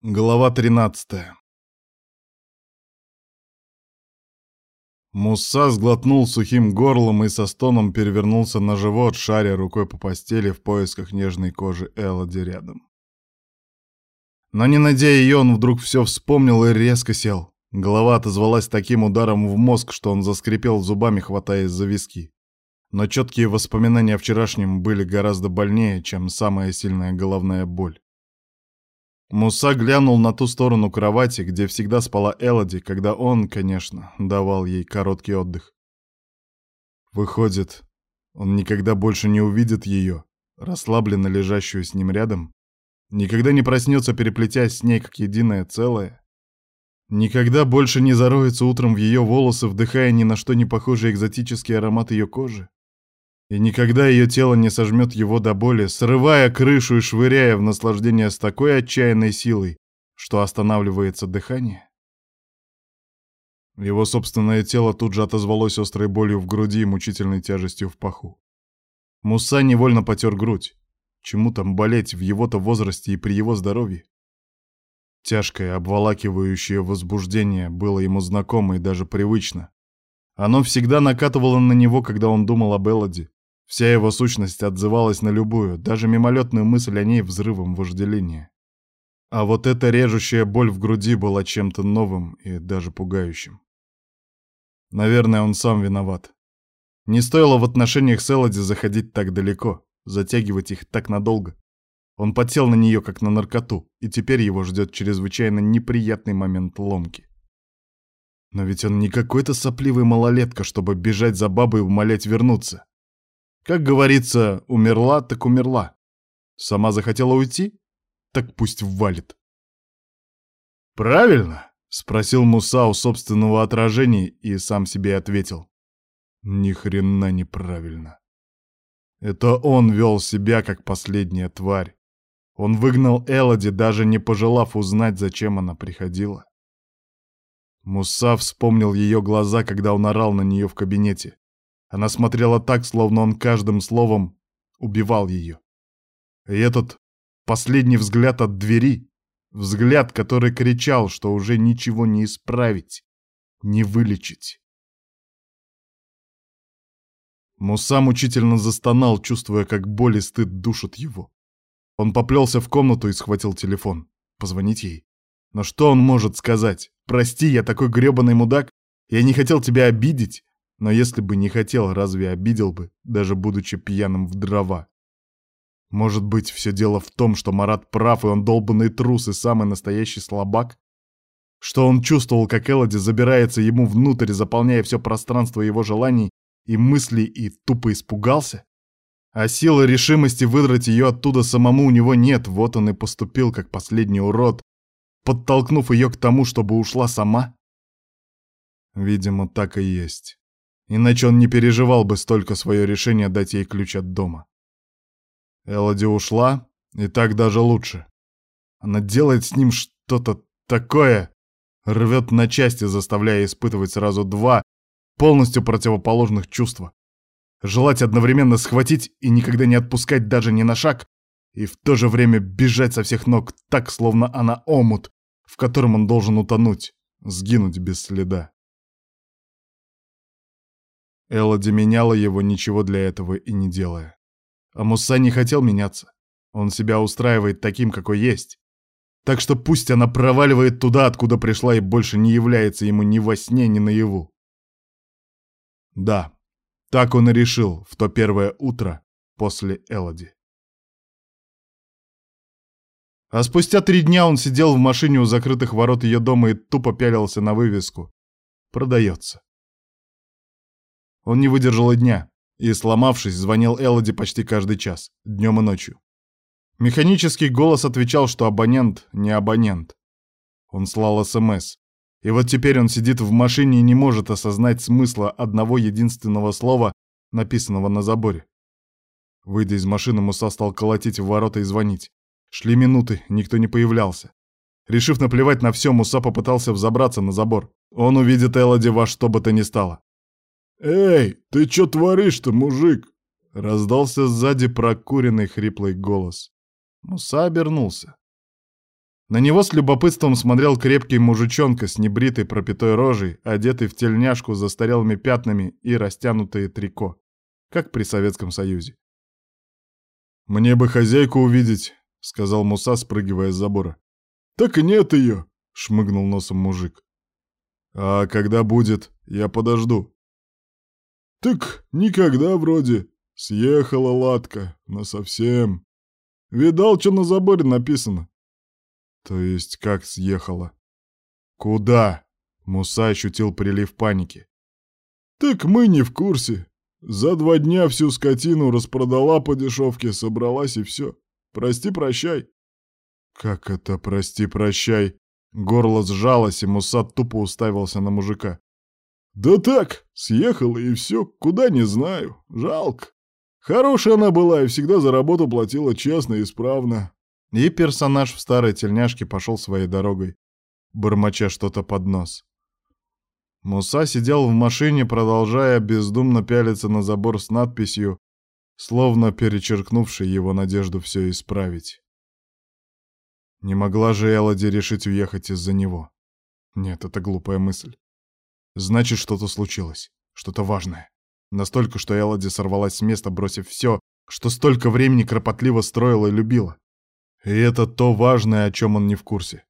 Глава 13 Муса сглотнул сухим горлом и со стоном перевернулся на живот, шаря рукой по постели в поисках нежной кожи Элоди рядом. Но не найдя ее, он вдруг все вспомнил и резко сел. Голова отозвалась таким ударом в мозг, что он заскрипел зубами, хватаясь за виски. Но четкие воспоминания о вчерашнем были гораздо больнее, чем самая сильная головная боль. Муса глянул на ту сторону кровати, где всегда спала Элоди, когда он, конечно, давал ей короткий отдых. Выходит, он никогда больше не увидит ее, расслабленно лежащую с ним рядом, никогда не проснется, переплетясь с ней как единое целое, никогда больше не зароется утром в ее волосы, вдыхая ни на что не похожий экзотический аромат ее кожи. И никогда ее тело не сожмет его до боли, срывая крышу и швыряя в наслаждение с такой отчаянной силой, что останавливается дыхание. Его собственное тело тут же отозвалось острой болью в груди и мучительной тяжестью в паху. Муса невольно потер грудь. Чему там болеть в его-то возрасте и при его здоровье? Тяжкое, обволакивающее возбуждение было ему знакомо и даже привычно. Оно всегда накатывало на него, когда он думал об Элоди, Вся его сущность отзывалась на любую, даже мимолетную мысль о ней взрывом вожделения. А вот эта режущая боль в груди была чем-то новым и даже пугающим. Наверное, он сам виноват. Не стоило в отношениях с Элоди заходить так далеко, затягивать их так надолго. Он подсел на нее, как на наркоту, и теперь его ждет чрезвычайно неприятный момент ломки. Но ведь он не какой-то сопливый малолетка, чтобы бежать за бабой и умолять вернуться. Как говорится, умерла так умерла. Сама захотела уйти? Так пусть валит. «Правильно?» — спросил Муса у собственного отражения и сам себе ответил. Ни хрена неправильно. Это он вел себя как последняя тварь. Он выгнал Элоди, даже не пожелав узнать, зачем она приходила. Муса вспомнил ее глаза, когда он орал на нее в кабинете. Она смотрела так, словно он каждым словом убивал ее. И этот последний взгляд от двери, взгляд, который кричал, что уже ничего не исправить, не вылечить. Муса мучительно застонал, чувствуя, как боль и стыд душат его. Он поплелся в комнату и схватил телефон. Позвонить ей. Но что он может сказать? «Прости, я такой грёбаный мудак. Я не хотел тебя обидеть. Но если бы не хотел, разве обидел бы, даже будучи пьяным в дрова? Может быть, все дело в том, что Марат прав, и он долбанный трус и самый настоящий слабак? Что он чувствовал, как Элоди забирается ему внутрь, заполняя все пространство его желаний и мыслей, и тупо испугался? А силы решимости выдрать ее оттуда самому у него нет, вот он и поступил, как последний урод, подтолкнув ее к тому, чтобы ушла сама? Видимо, так и есть. Иначе он не переживал бы столько свое решение дать ей ключ от дома. Элоди ушла, и так даже лучше. Она делает с ним что-то такое, рвет на части, заставляя испытывать сразу два полностью противоположных чувства. Желать одновременно схватить и никогда не отпускать даже ни на шаг, и в то же время бежать со всех ног так, словно она омут, в котором он должен утонуть, сгинуть без следа. Элоди меняла его, ничего для этого и не делая. А Мусса не хотел меняться. Он себя устраивает таким, какой есть. Так что пусть она проваливает туда, откуда пришла и больше не является ему ни во сне, ни наяву. Да, так он и решил в то первое утро после Элоди. А спустя три дня он сидел в машине у закрытых ворот ее дома и тупо пялился на вывеску. Продается. Он не выдержал и дня, и, сломавшись, звонил Элоди почти каждый час, днем и ночью. Механический голос отвечал, что абонент не абонент. Он слал СМС. И вот теперь он сидит в машине и не может осознать смысла одного единственного слова, написанного на заборе. Выйдя из машины, Муса стал колотить в ворота и звонить. Шли минуты, никто не появлялся. Решив наплевать на все, Муса попытался взобраться на забор. Он увидит Элоди во что бы то ни стало. «Эй, ты чё творишь-то, мужик?» — раздался сзади прокуренный хриплый голос. Муса обернулся. На него с любопытством смотрел крепкий мужичонка с небритой пропитой рожей, одетый в тельняшку с застарелыми пятнами и растянутые трико, как при Советском Союзе. «Мне бы хозяйку увидеть», — сказал Муса, спрыгивая с забора. «Так и нет ее», — шмыгнул носом мужик. «А когда будет, я подожду». «Так никогда вроде. Съехала ладка, насовсем. Видал, что на заборе написано?» То есть как съехала? Куда? Муса ощутил прилив паники. Так мы не в курсе. За два дня всю скотину распродала по дешевке, собралась и все. Прости-прощай. Как это прости-прощай? Горло сжалось, и Муса тупо уставился на мужика. Да так, съехала и все, куда не знаю. Жалко. Хорошая она была и всегда за работу платила честно и исправно. И персонаж в старой тельняшке пошел своей дорогой, бормоча что-то под нос. Муса сидел в машине, продолжая бездумно пялиться на забор с надписью, словно перечеркнувший его надежду все исправить. Не могла же Элоди решить уехать из-за него. Нет, это глупая мысль. Значит, что-то случилось, что-то важное. Настолько, что Элоди сорвалась с места, бросив все, что столько времени кропотливо строила и любила. И это то важное, о чем он не в курсе.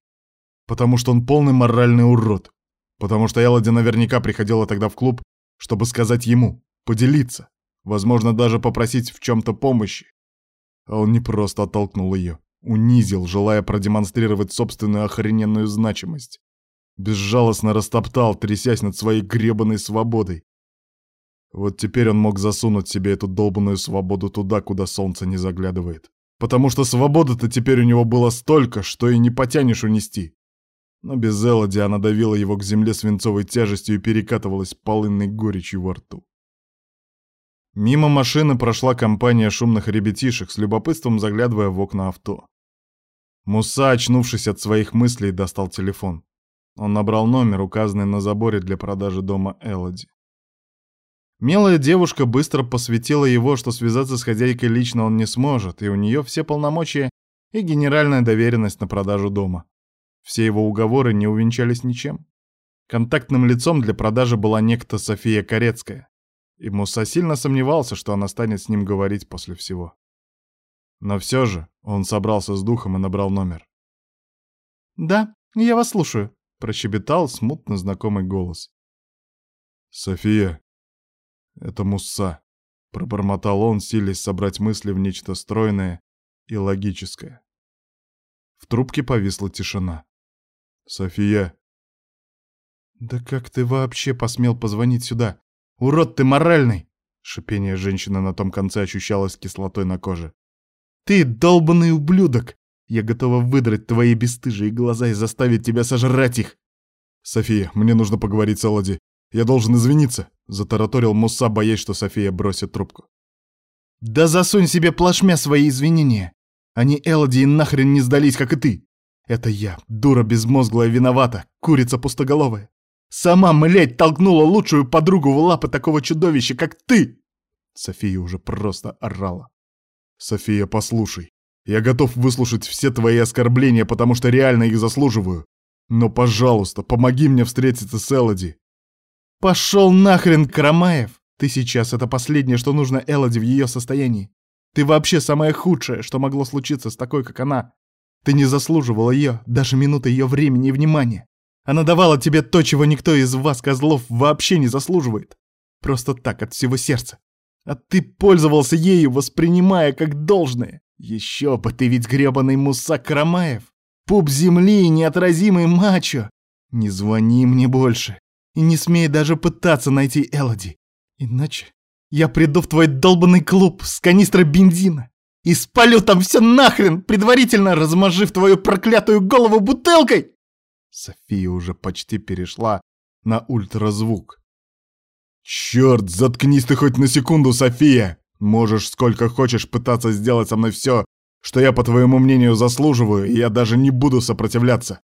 Потому что он полный моральный урод. Потому что Элоди наверняка приходила тогда в клуб, чтобы сказать ему, поделиться, возможно, даже попросить в чем-то помощи. А он не просто оттолкнул ее, унизил, желая продемонстрировать собственную охрененную значимость. Безжалостно растоптал, трясясь над своей гребаной свободой. Вот теперь он мог засунуть себе эту долбанную свободу туда, куда солнце не заглядывает потому что свободы-то теперь у него было столько, что и не потянешь унести. Но без Элоди она давила его к земле свинцовой тяжестью и перекатывалась полынной горечью во рту. Мимо машины прошла компания шумных ребятишек, с любопытством заглядывая в окна авто. Муса, очнувшись от своих мыслей, достал телефон. Он набрал номер, указанный на заборе для продажи дома Элоди. Милая девушка быстро посвятила его, что связаться с хозяйкой лично он не сможет, и у нее все полномочия и генеральная доверенность на продажу дома. Все его уговоры не увенчались ничем. Контактным лицом для продажи была некто София Корецкая, и Муса сильно сомневался, что она станет с ним говорить после всего. Но все же он собрался с духом и набрал номер. «Да, я вас слушаю», — прощебетал смутно знакомый голос. «София, это Мусса, пробормотал он, силясь собрать мысли в нечто стройное и логическое. В трубке повисла тишина. «София!» «Да как ты вообще посмел позвонить сюда? Урод ты моральный!» Шипение женщины на том конце ощущалось кислотой на коже. «Ты долбанный ублюдок! Я готова выдрать твои бесстыжие глаза и заставить тебя сожрать их!» «София, мне нужно поговорить с Элоди. Я должен извиниться!» Затараторил Муса, боясь, что София бросит трубку. «Да засунь себе плашмя свои извинения! Они Элоди и нахрен не сдались, как и ты! Это я, дура безмозглая, виновата, курица пустоголовая! Сама, млядь, толкнула лучшую подругу в лапы такого чудовища, как ты!» София уже просто орала. «София, послушай, я готов выслушать все твои оскорбления, потому что реально их заслуживаю. Но, пожалуйста, помоги мне встретиться с Элоди. «Пошел нахрен, Карамаев! Ты сейчас — это последнее, что нужно Элоди в ее состоянии. Ты вообще самое худшее, что могло случиться с такой, как она. Ты не заслуживала ее, даже минуты ее времени и внимания. Она давала тебе то, чего никто из вас, козлов, вообще не заслуживает. Просто так, от всего сердца. А ты пользовался ею, воспринимая как должное. Еще бы, ты ведь гребаный Муса Карамаев. Пуп земли и неотразимый мачо. Не звони мне больше. И не смей даже пытаться найти Элоди. Иначе я приду в твой долбанный клуб с канистрой бензина и спалю там все нахрен, предварительно размажив твою проклятую голову бутылкой!» София уже почти перешла на ультразвук. «Черт, заткнись ты хоть на секунду, София! Можешь сколько хочешь пытаться сделать со мной все, что я, по твоему мнению, заслуживаю, и я даже не буду сопротивляться.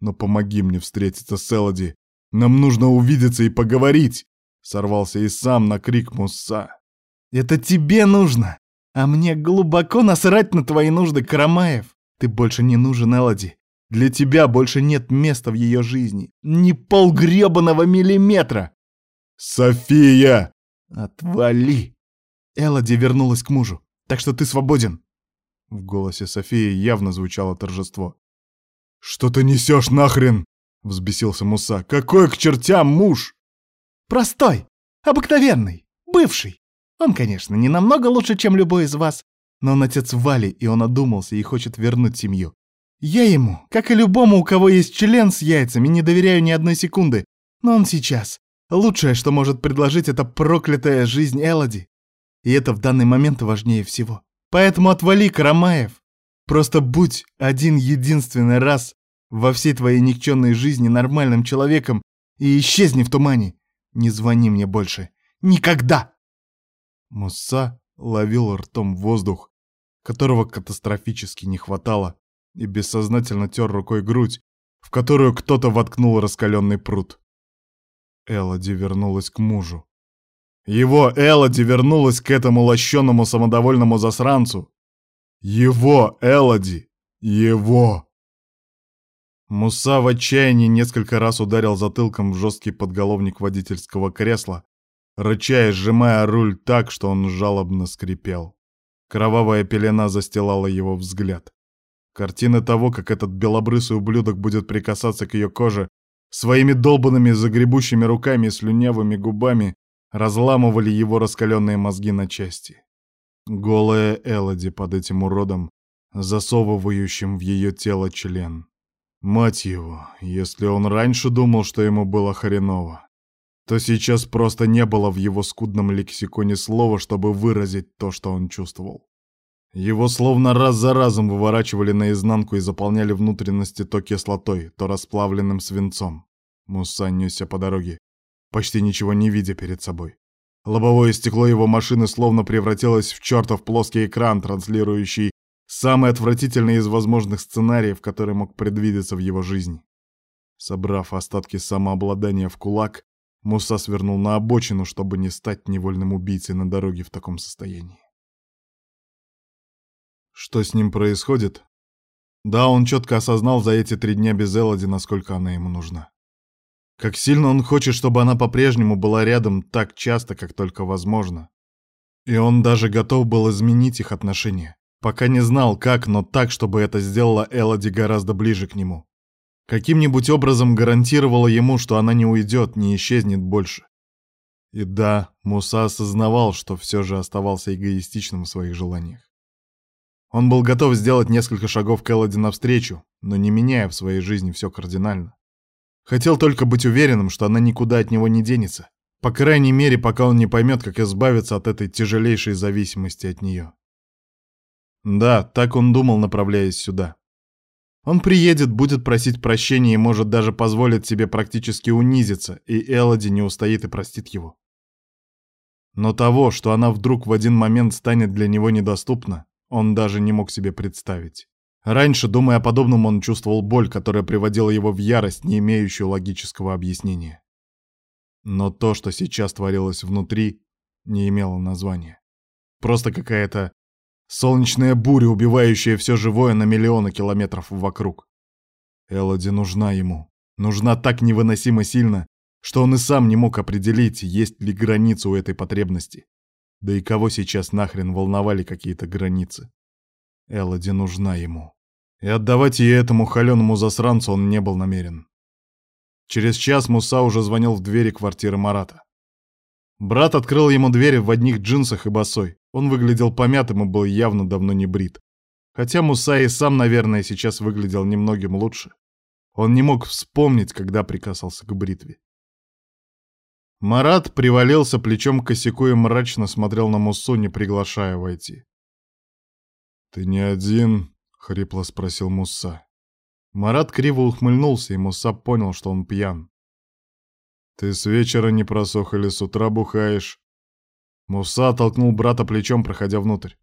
Но помоги мне встретиться с Элоди нам нужно увидеться и поговорить!» Сорвался и сам на крик Мусса. «Это тебе нужно! А мне глубоко насрать на твои нужды, Карамаев! Ты больше не нужен Элоди. Для тебя больше нет места в ее жизни. Ни полгребаного миллиметра. София! Отвали! Элоди вернулась к мужу, так что ты свободен. В голосе Софии явно звучало торжество. «Что ты несешь нахрен?» — взбесился Муса. «Какой к чертям муж?» «Простой, обыкновенный, бывший. Он, конечно, не намного лучше, чем любой из вас, но он отец Вали, и он одумался и хочет вернуть семью. Я ему, как и любому, у кого есть член с яйцами, не доверяю ни одной секунды. Но он сейчас. Лучшее, что может предложить, это проклятая жизнь Элоди. И это в данный момент важнее всего. Поэтому отвали, Карамаев. Просто будь один единственный раз во всей твоей никчемной жизни нормальным человеком и исчезни в тумане. Не звони мне больше. Никогда!» Мусса ловил ртом воздух, которого катастрофически не хватало, и бессознательно тер рукой грудь, в которую кто-то воткнул раскаленный пруд. Элоди вернулась к мужу. Его Элоди вернулась к этому лощеному самодовольному засранцу. Его Элоди! Его! Муса в отчаянии несколько раз ударил затылком в жесткий подголовник водительского кресла, рычая, сжимая руль так, что он жалобно скрипел. Кровавая пелена застилала его взгляд. Картины того, как этот белобрысый ублюдок будет прикасаться к ее коже своими долбанными загребущими руками и слюнявыми губами, разламывали его раскаленные мозги на части. Голая Элоди под этим уродом, засовывающим в ее тело член. Мать его, если он раньше думал, что ему было хреново, то сейчас просто не было в его скудном лексиконе слова, чтобы выразить то, что он чувствовал. Его словно раз за разом выворачивали наизнанку и заполняли внутренности то кислотой, то расплавленным свинцом. Муса несся по дороге, почти ничего не видя перед собой. Лобовое стекло его машины словно превратилось в чертов плоский экран, транслирующий Самый отвратительный из возможных сценариев, который мог предвидеться в его жизни. Собрав остатки самообладания в кулак, Муса свернул на обочину, чтобы не стать невольным убийцей на дороге в таком состоянии. Что с ним происходит? Да, он четко осознал за эти три дня без Элоди, насколько она ему нужна. Как сильно он хочет, чтобы она по-прежнему была рядом так часто, как только возможно. И он даже готов был изменить их отношения. Пока не знал, как, но так, чтобы это сделала Элоди гораздо ближе к нему. Каким-нибудь образом гарантировала ему, что она не уйдет, не исчезнет больше. И да, Муса осознавал, что все же оставался эгоистичным в своих желаниях. Он был готов сделать несколько шагов к Элоди навстречу, но не меняя в своей жизни все кардинально. Хотел только быть уверенным, что она никуда от него не денется. По крайней мере, пока он не поймет, как избавиться от этой тяжелейшей зависимости от нее. Да, так он думал, направляясь сюда. Он приедет, будет просить прощения и может даже позволить себе практически унизиться, и Элоди не устоит и простит его. Но того, что она вдруг в один момент станет для него недоступна, он даже не мог себе представить. Раньше, думая о подобном, он чувствовал боль, которая приводила его в ярость, не имеющую логического объяснения. Но то, что сейчас творилось внутри, не имело названия. Просто какая-то Солнечная буря, убивающая все живое на миллионы километров вокруг. Элоди нужна ему. Нужна так невыносимо сильно, что он и сам не мог определить, есть ли граница у этой потребности. Да и кого сейчас нахрен волновали какие-то границы? Элоди нужна ему. И отдавать ей этому холеному засранцу он не был намерен. Через час Муса уже звонил в двери квартиры Марата. Брат открыл ему дверь в одних джинсах и босой. Он выглядел помятым и был явно давно не брит. Хотя Муса и сам, наверное, сейчас выглядел немногим лучше. Он не мог вспомнить, когда прикасался к бритве. Марат привалился плечом к косяку и мрачно смотрел на Мусу, не приглашая войти. «Ты не один?» — хрипло спросил Муса. Марат криво ухмыльнулся, и Муса понял, что он пьян. «Ты с вечера не просох или с утра бухаешь?» Муса толкнул брата плечом, проходя внутрь.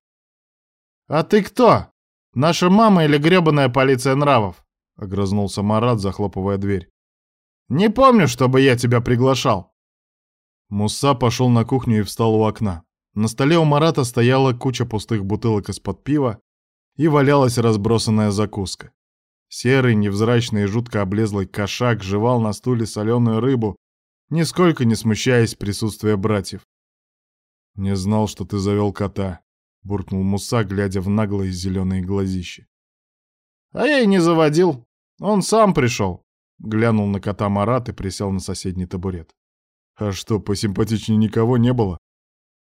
«А ты кто? Наша мама или грёбаная полиция нравов?» — огрызнулся Марат, захлопывая дверь. «Не помню, чтобы я тебя приглашал». Муса пошел на кухню и встал у окна. На столе у Марата стояла куча пустых бутылок из-под пива и валялась разбросанная закуска. Серый, невзрачный и жутко облезлый кошак жевал на стуле соленую рыбу, нисколько не смущаясь присутствия братьев. «Не знал, что ты завел кота», — буркнул Муса, глядя в наглые зеленые глазища. «А я и не заводил. Он сам пришел», — глянул на кота Марат и присел на соседний табурет. «А что, посимпатичнее никого не было?»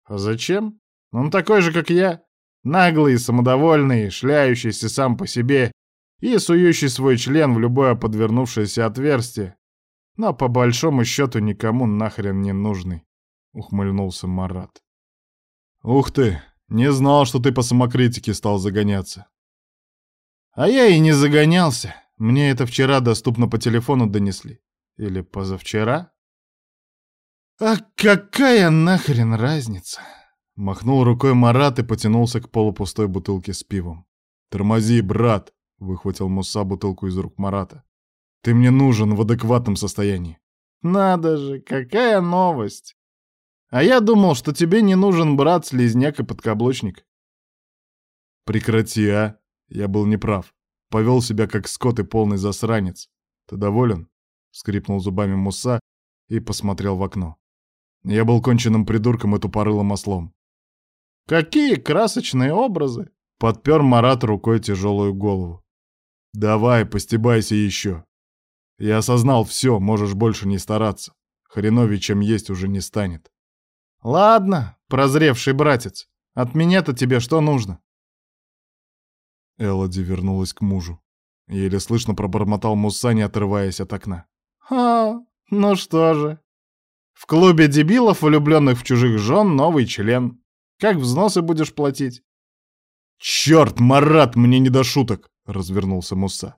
«А зачем? Он такой же, как я. Наглый, самодовольный, шляющийся сам по себе и сующий свой член в любое подвернувшееся отверстие, но по большому счету никому нахрен не нужный», — ухмыльнулся Марат. «Ух ты! Не знал, что ты по самокритике стал загоняться». «А я и не загонялся. Мне это вчера доступно по телефону донесли. Или позавчера?» «А какая нахрен разница?» Махнул рукой Марат и потянулся к полупустой бутылке с пивом. «Тормози, брат!» — выхватил Муса бутылку из рук Марата. «Ты мне нужен в адекватном состоянии». «Надо же, какая новость! А я думал, что тебе не нужен брат, слизняк и подкаблучник». «Прекрати, а! Я был неправ. Повел себя как скот и полный засранец. Ты доволен?» — скрипнул зубами Муса и посмотрел в окно. Я был конченным придурком и тупорылым ослом. «Какие красочные образы!» — подпер Марат рукой тяжелую голову. «Давай, постебайся еще. Я осознал все, можешь больше не стараться. Хреновей, чем есть, уже не станет». «Ладно, прозревший братец, от меня-то тебе что нужно?» Элоди вернулась к мужу. Еле слышно пробормотал Муса, не отрываясь от окна. «А, ну что же, в клубе дебилов, влюбленных в чужих жен, новый член. Как взносы будешь платить? Черт, Марат, мне не до шуток, развернулся Муса.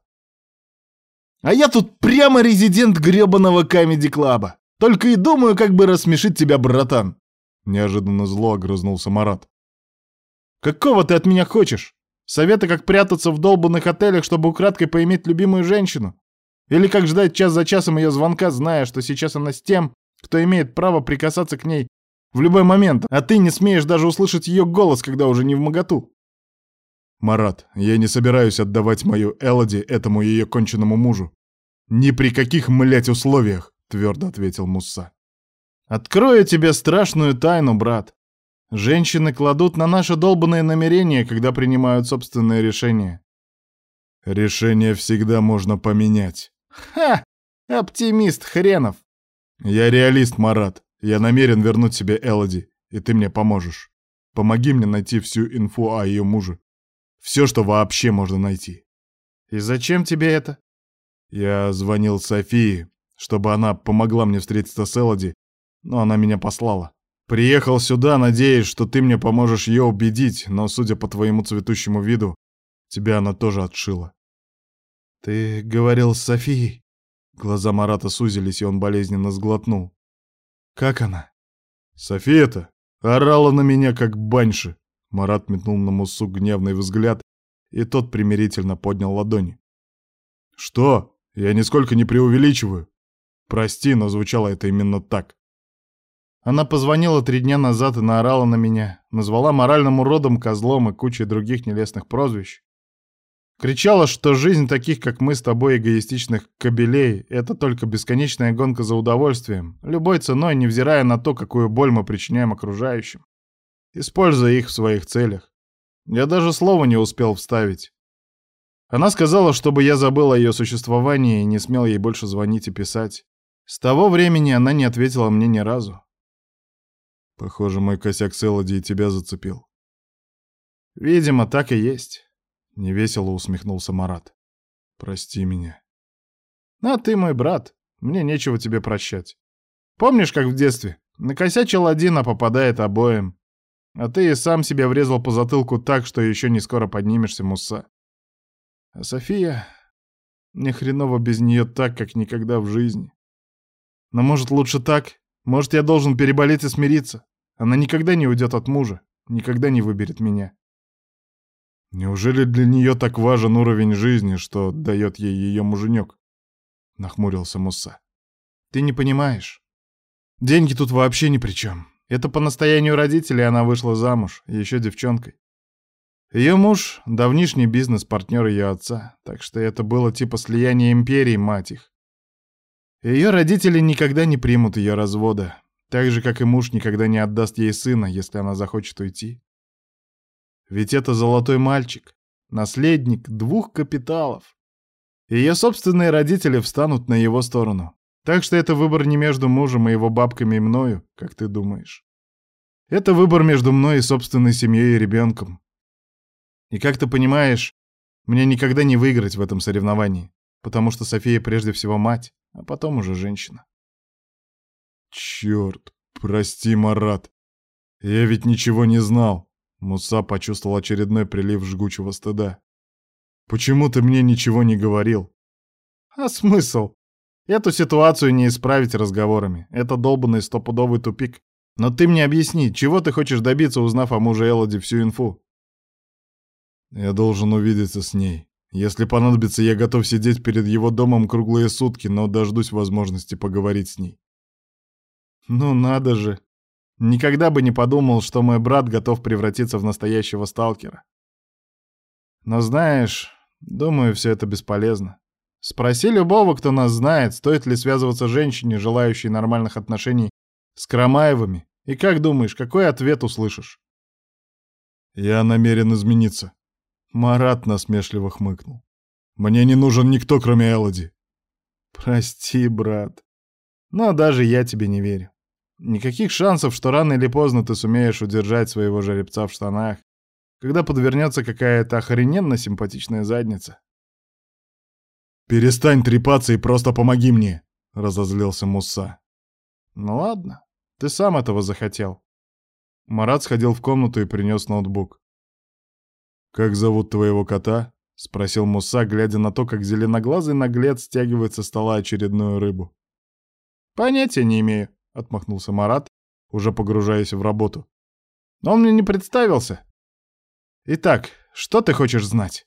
А я тут прямо резидент гребаного камеди-клаба. Только и думаю, как бы рассмешить тебя, братан. Неожиданно зло огрызнулся Марат. Какого ты от меня хочешь? Совета, как прятаться в долбанных отелях, чтобы украдкой поиметь любимую женщину? Или как ждать час за часом ее звонка, зная, что сейчас она с тем, кто имеет право прикасаться к ней в любой момент, а ты не смеешь даже услышать ее голос, когда уже не в моготу. Марат, я не собираюсь отдавать мою Элоди этому ее конченному мужу. Ни при каких, млять, условиях, твердо ответил Мусса. Открою тебе страшную тайну, брат. Женщины кладут на наши долбанные намерения, когда принимают собственные решения. Решение всегда можно поменять. Ха! Оптимист хренов. «Я реалист, Марат. Я намерен вернуть себе Элоди, и ты мне поможешь. Помоги мне найти всю инфу о ее муже. Все, что вообще можно найти». «И зачем тебе это?» Я звонил Софии, чтобы она помогла мне встретиться с Элоди, но она меня послала. Приехал сюда, надеясь, что ты мне поможешь ее убедить, но, судя по твоему цветущему виду, тебя она тоже отшила. Ты говорил с Софией? Глаза Марата сузились, и он болезненно сглотнул. «Как она?» «София-то орала на меня, как баньши!» Марат метнул на Мусу гневный взгляд, и тот примирительно поднял ладони. «Что? Я нисколько не преувеличиваю. Прости, но звучало это именно так. Она позвонила три дня назад и наорала на меня, назвала моральным уродом, козлом и кучей других нелестных прозвищ. Кричала, что жизнь таких, как мы с тобой, эгоистичных кобелей, это только бесконечная гонка за удовольствием, любой ценой, невзирая на то, какую боль мы причиняем окружающим, используя их в своих целях. Я даже слова не успел вставить. Она сказала, чтобы я забыл о ее существовании и не смел ей больше звонить и писать. С того времени она не ответила мне ни разу. Похоже, мой косяк с Элоди тебя зацепил. Видимо, так и есть. Невесело усмехнулся Марат. Прости меня. А ты мой брат. Мне нечего тебе прощать. Помнишь, как в детстве? Накосячил один, а попадает обоим. А ты и сам себе врезал по затылку так, что еще не скоро поднимешься, Муса. А София... Мне хреново без нее так, как никогда в жизни. Но может лучше так? Может, я должен переболеть и смириться? Она никогда не уйдет от мужа, никогда не выберет меня. Неужели для нее так важен уровень жизни, что дает ей ее муженек? Нахмурился Муса. Ты не понимаешь. Деньги тут вообще ни при чем. Это по настоянию родителей она вышла замуж, еще девчонкой. Ее муж — давнишний бизнес-партнер ее отца, так что это было типа слияние империй, мать их. Ее родители никогда не примут ее развода, так же, как и муж никогда не отдаст ей сына, если она захочет уйти. Ведь это золотой мальчик, наследник двух капиталов. Ее собственные родители встанут на его сторону. Так что это выбор не между мужем и его бабками и мною, как ты думаешь. Это выбор между мной и собственной семьей и ребенком. И как ты понимаешь, мне никогда не выиграть в этом соревновании, потому что София прежде всего мать, а потом уже женщина. Черт, прости, Марат. Я ведь ничего не знал. Муса почувствовал очередной прилив жгучего стыда. Почему ты мне ничего не говорил? А смысл? Эту ситуацию не исправить разговорами. Это долбанный стопудовый тупик. Но ты мне объясни, чего ты хочешь добиться, узнав о муже Элоди всю инфу? Я должен увидеться с ней. Если понадобится, я готов сидеть перед его домом круглые сутки, но дождусь возможности поговорить с ней. Ну надо же. Никогда бы не подумал, что мой брат готов превратиться в настоящего сталкера. Но знаешь, думаю, все это бесполезно. Спроси любого, кто нас знает, стоит ли связываться женщине, желающей нормальных отношений с Крамаевыми, и как думаешь, какой ответ услышишь? Я намерен измениться. Марат насмешливо хмыкнул. Мне не нужен никто, кроме Элоди. Прости, брат. Но даже я тебе не верю. Никаких шансов, что рано или поздно ты сумеешь удержать своего жеребца в штанах, когда подвернется какая-то охрененно симпатичная задница. «Перестань трепаться и просто помоги мне!» — разозлился Муса. «Ну ладно, ты сам этого захотел». Марат сходил в комнату и принес ноутбук. «Как зовут твоего кота?» — спросил Муса, глядя на то, как зеленоглазый наглец стягивает со стола очередную рыбу. «Понятия не имею», — отмахнулся Марат, уже погружаясь в работу. «Но он мне не представился. Итак, что ты хочешь знать?»